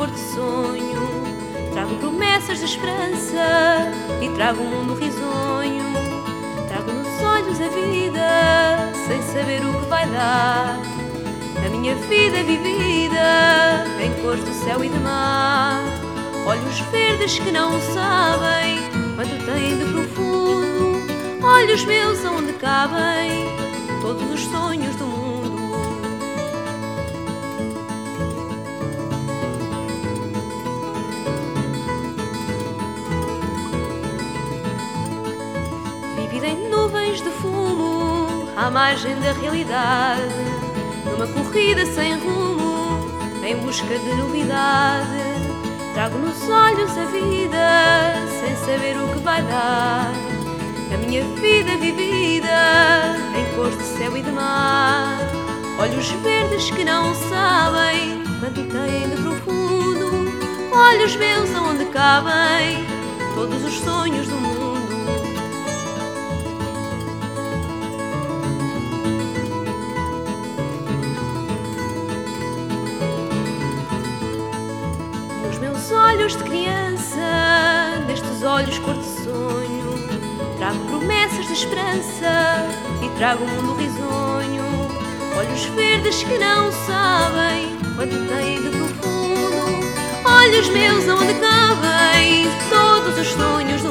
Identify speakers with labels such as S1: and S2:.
S1: cor de sonho. Trago promessas de esperança e trago um mundo risonho. Trago nos olhos a vida, sem saber o que vai dar. A minha vida é vivida em cores do céu e de mar. Olhos verdes que não sabem quanto têm de profundo. Olhos meus onde cabem todos os sonhos do mundo. Vivida em nuvens de fumo, à margem da realidade, numa corrida sem rumo, em busca de novidade. Trago nos olhos a vida, sem saber o que vai dar. A minha vida vivida em cores de céu e de mar. Olhos verdes que não sabem quanto têm de profundo. Olhos meus onde cabem todos os sonhos do mundo. Meus olhos de criança, nestes olhos cor de sonho, trago promessas de esperança e trago um mundo risonho. Olhos verdes que não sabem quanto têm de profundo. Olhos meus onde cabem todos os sonhos do.